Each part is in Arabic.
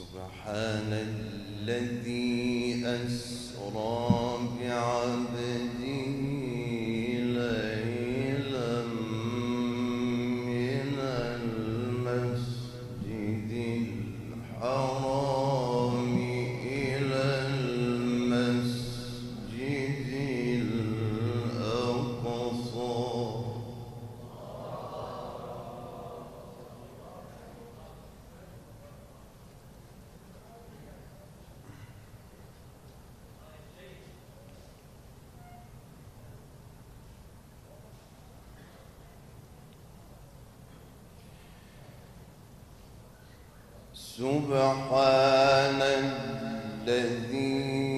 سبحان الذي سبحان الذي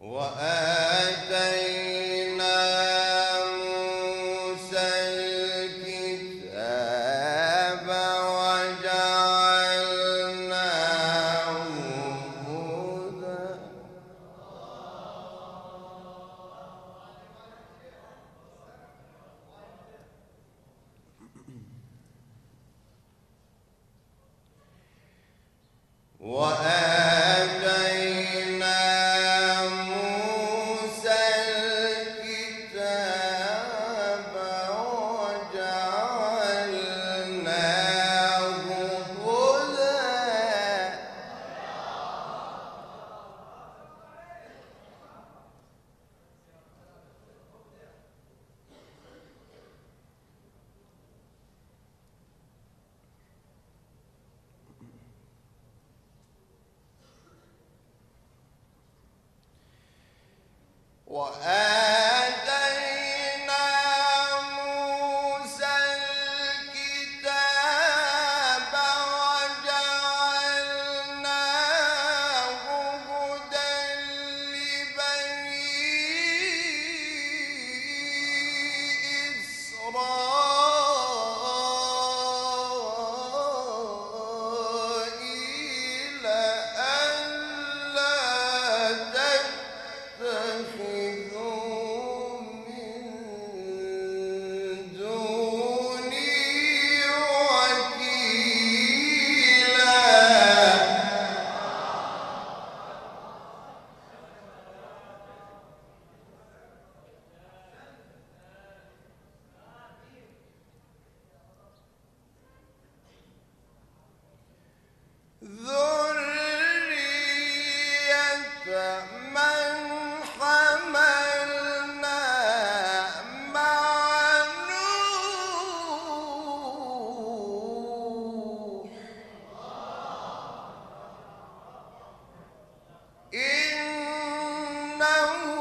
وأ إنه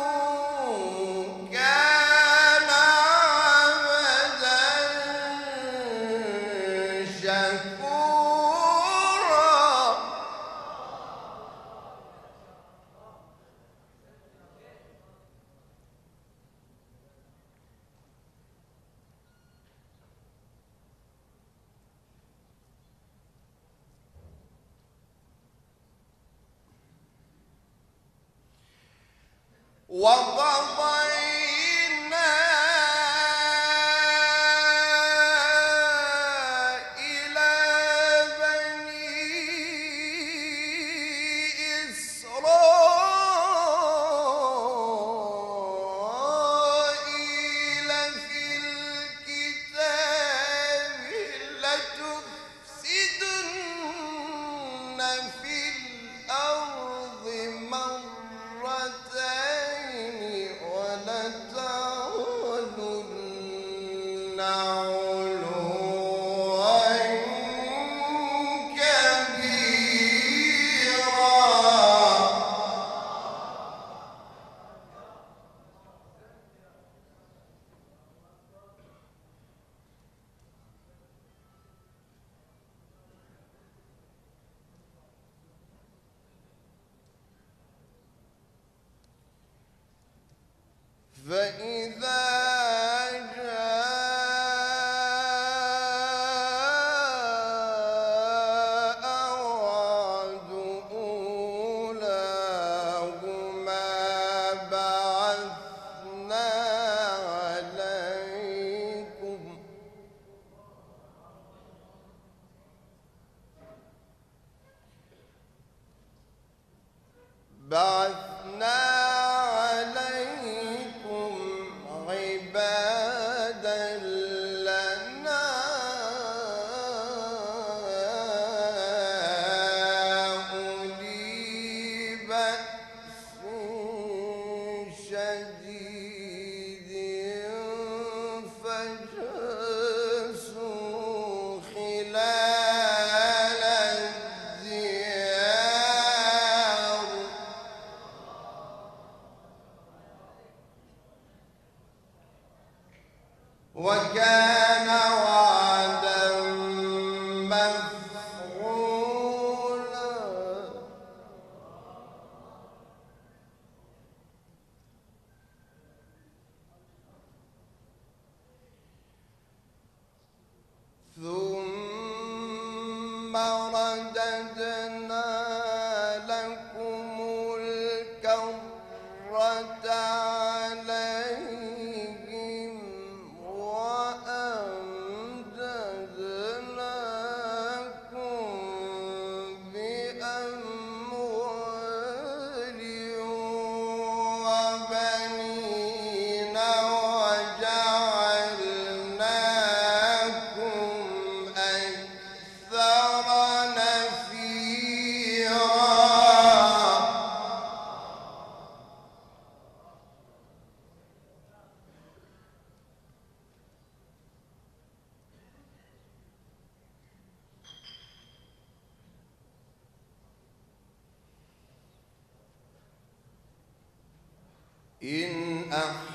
إن أحسنتم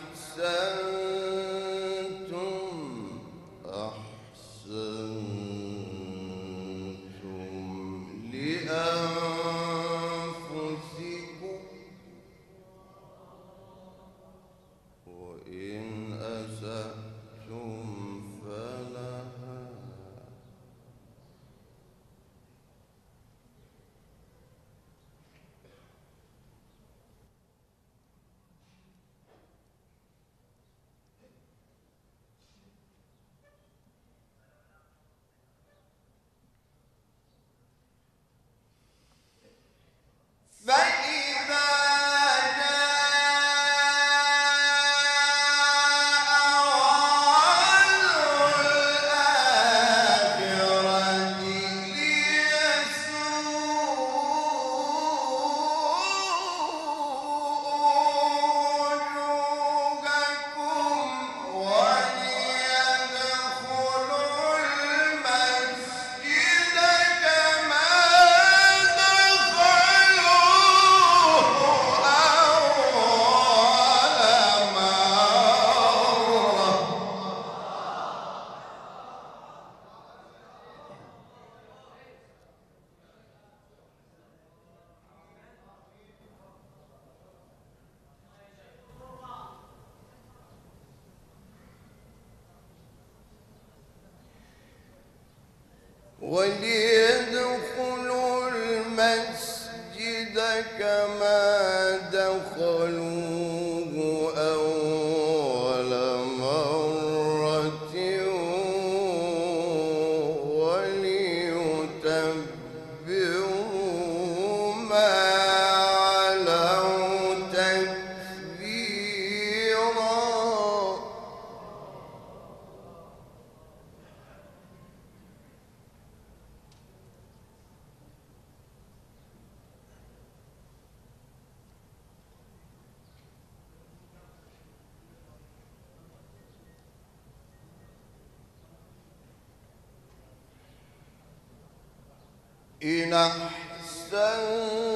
إن أحسنتم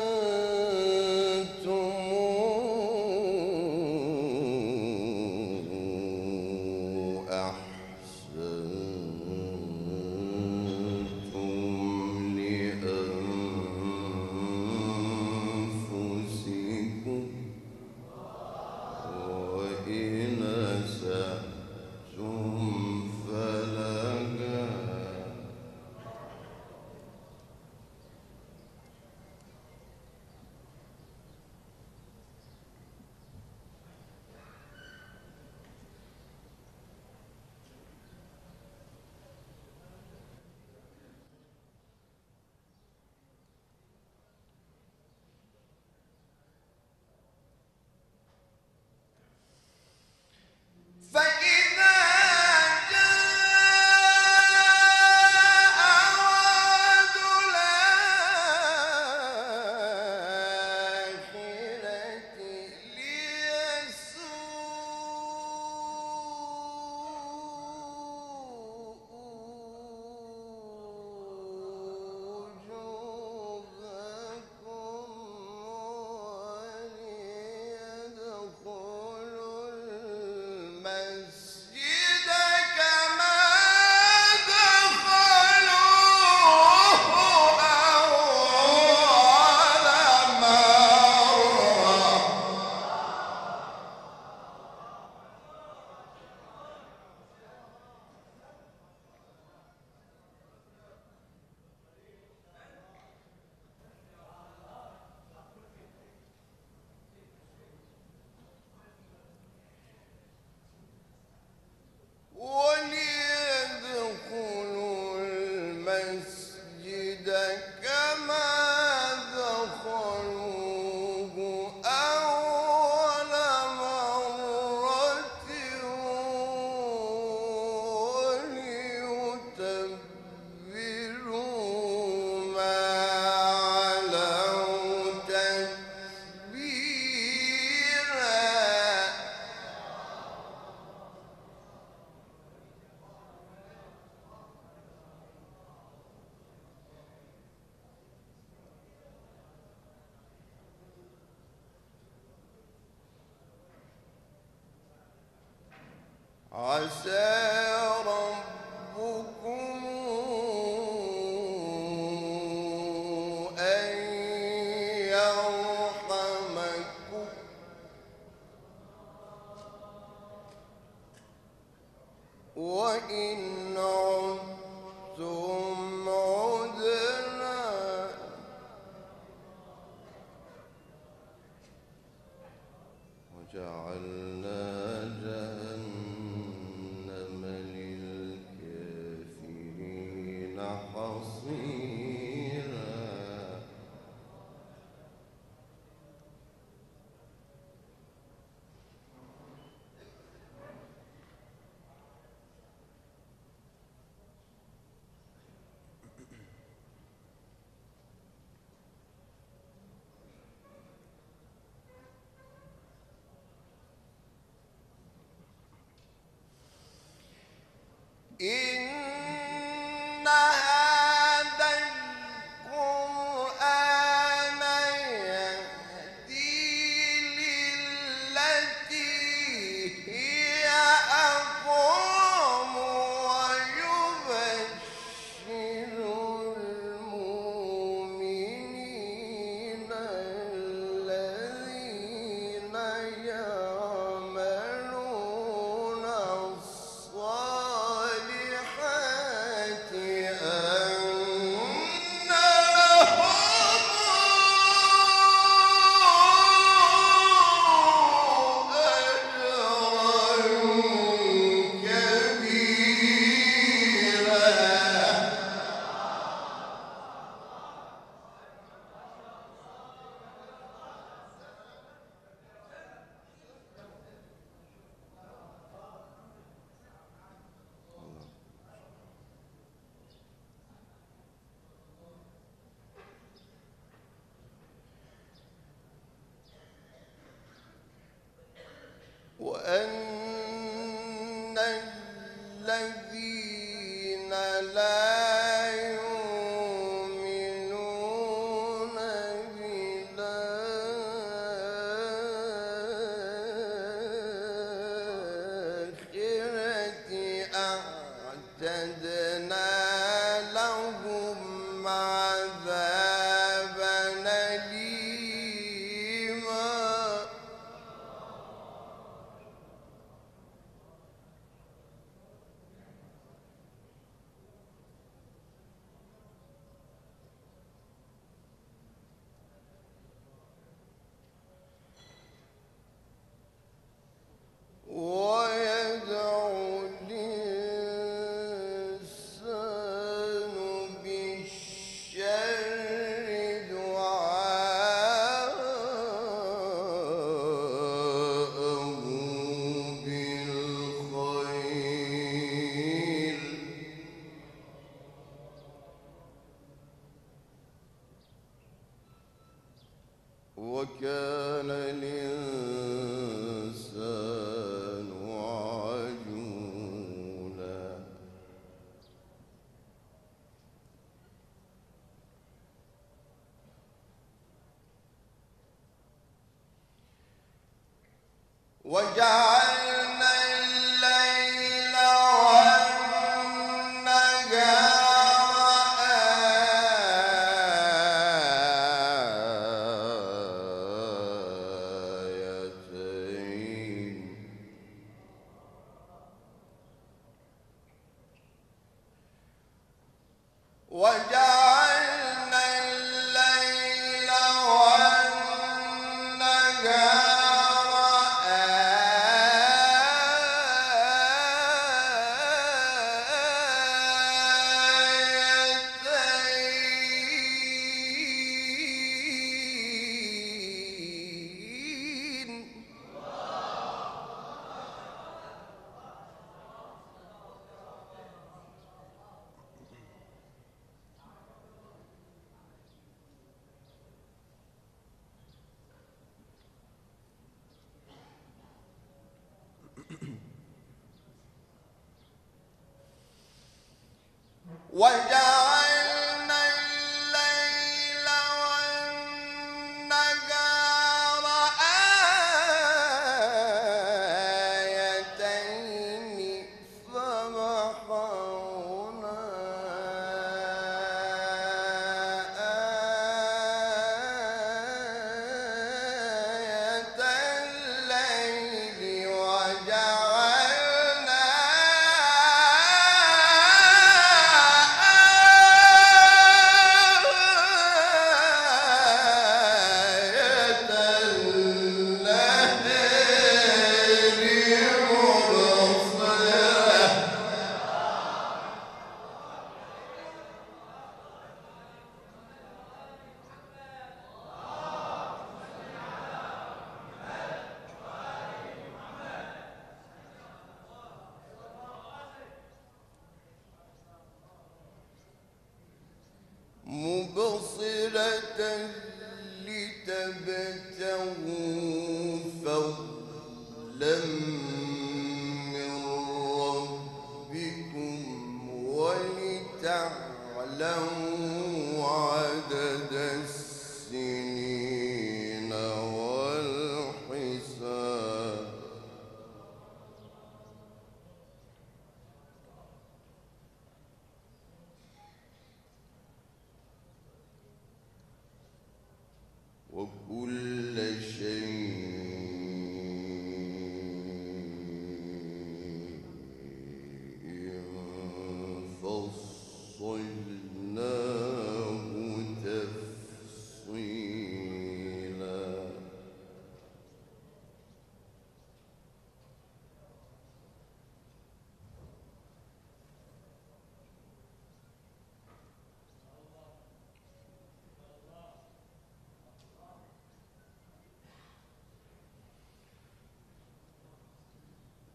我万一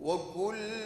وكل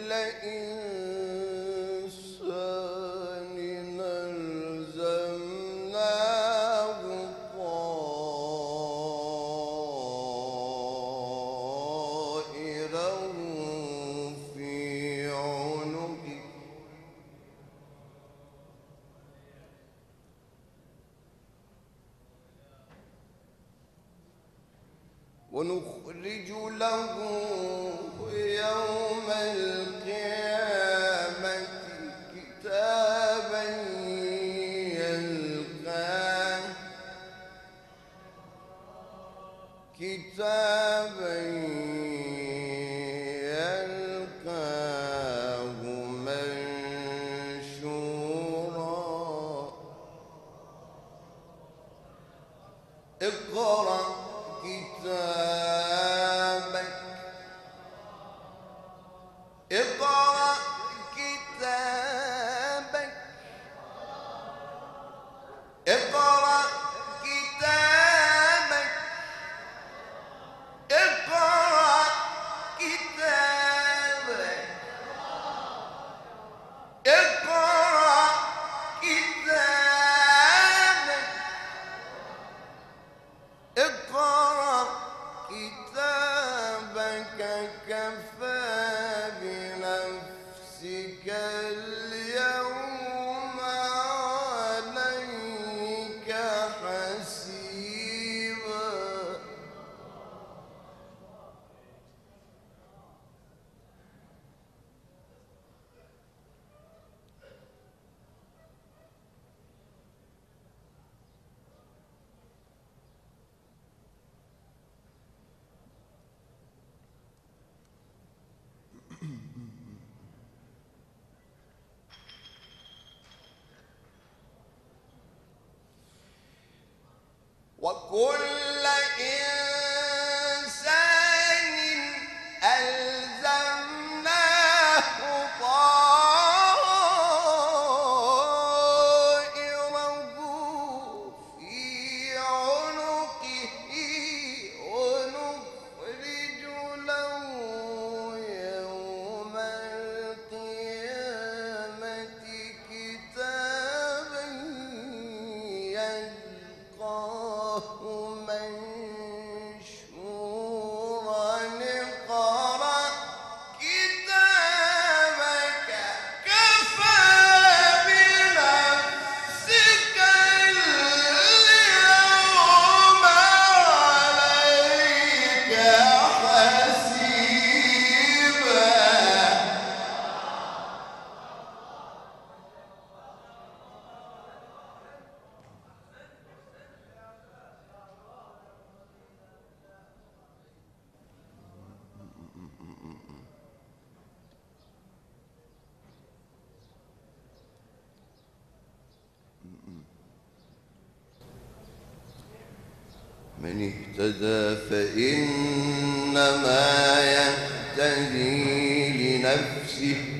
وكل من اهتدى فإنما يهتدي لنفسه.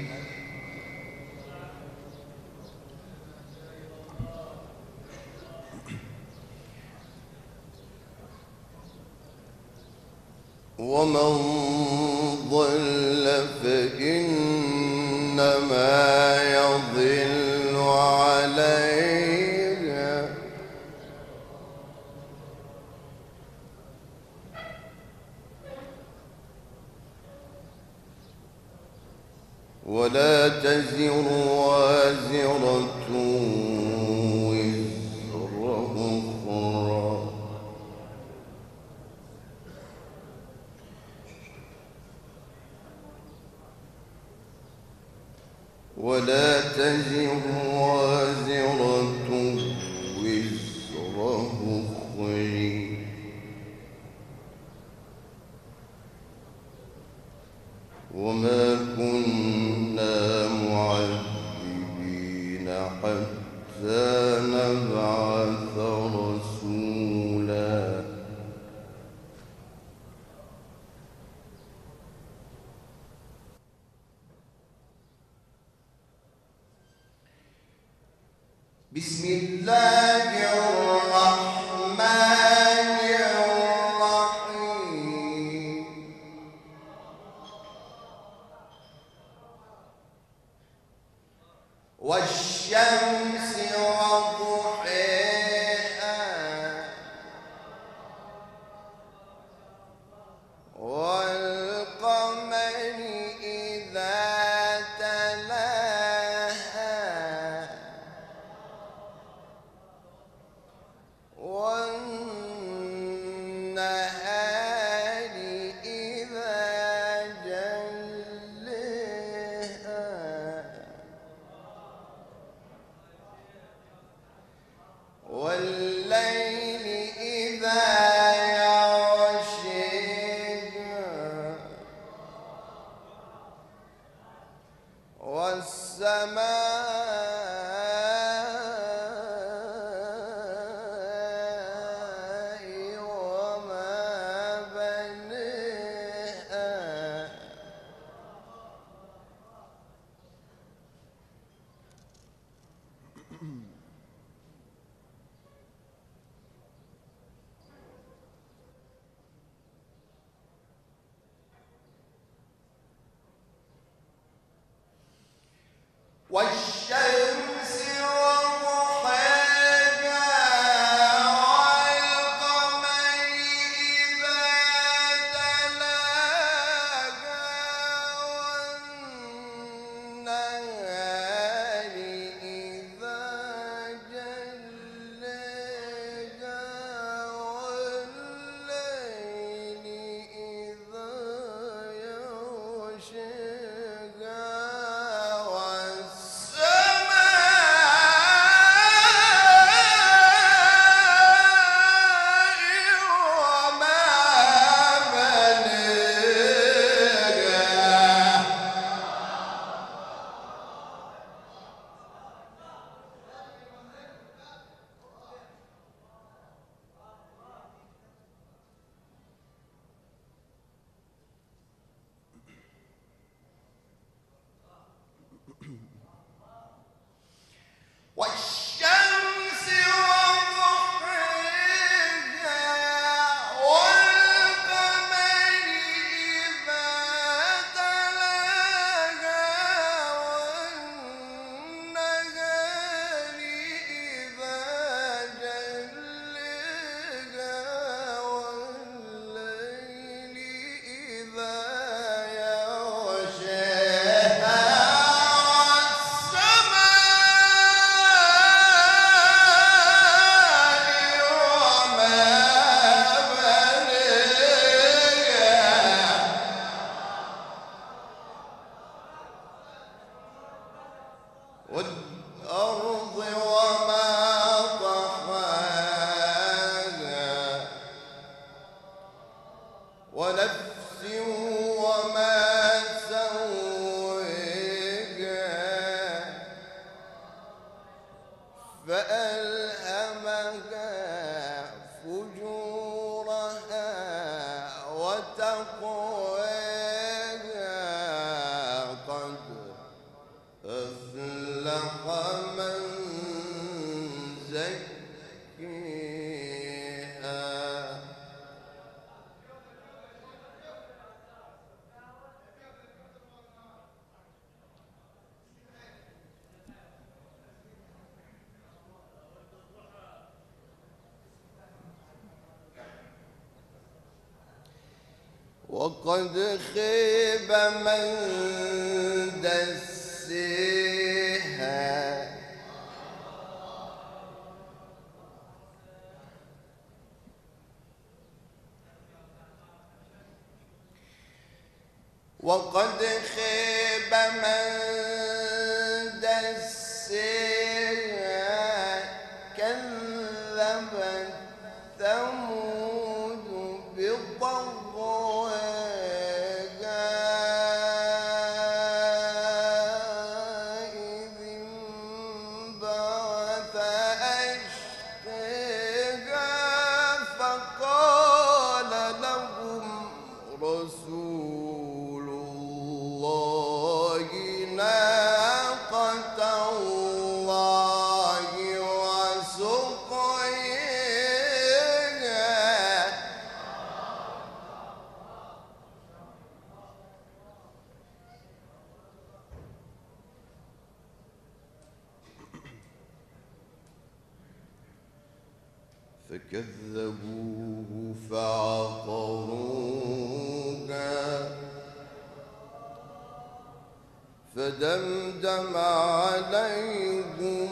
وقد خيب من دسيها. وقد خيب فدمدم عليهم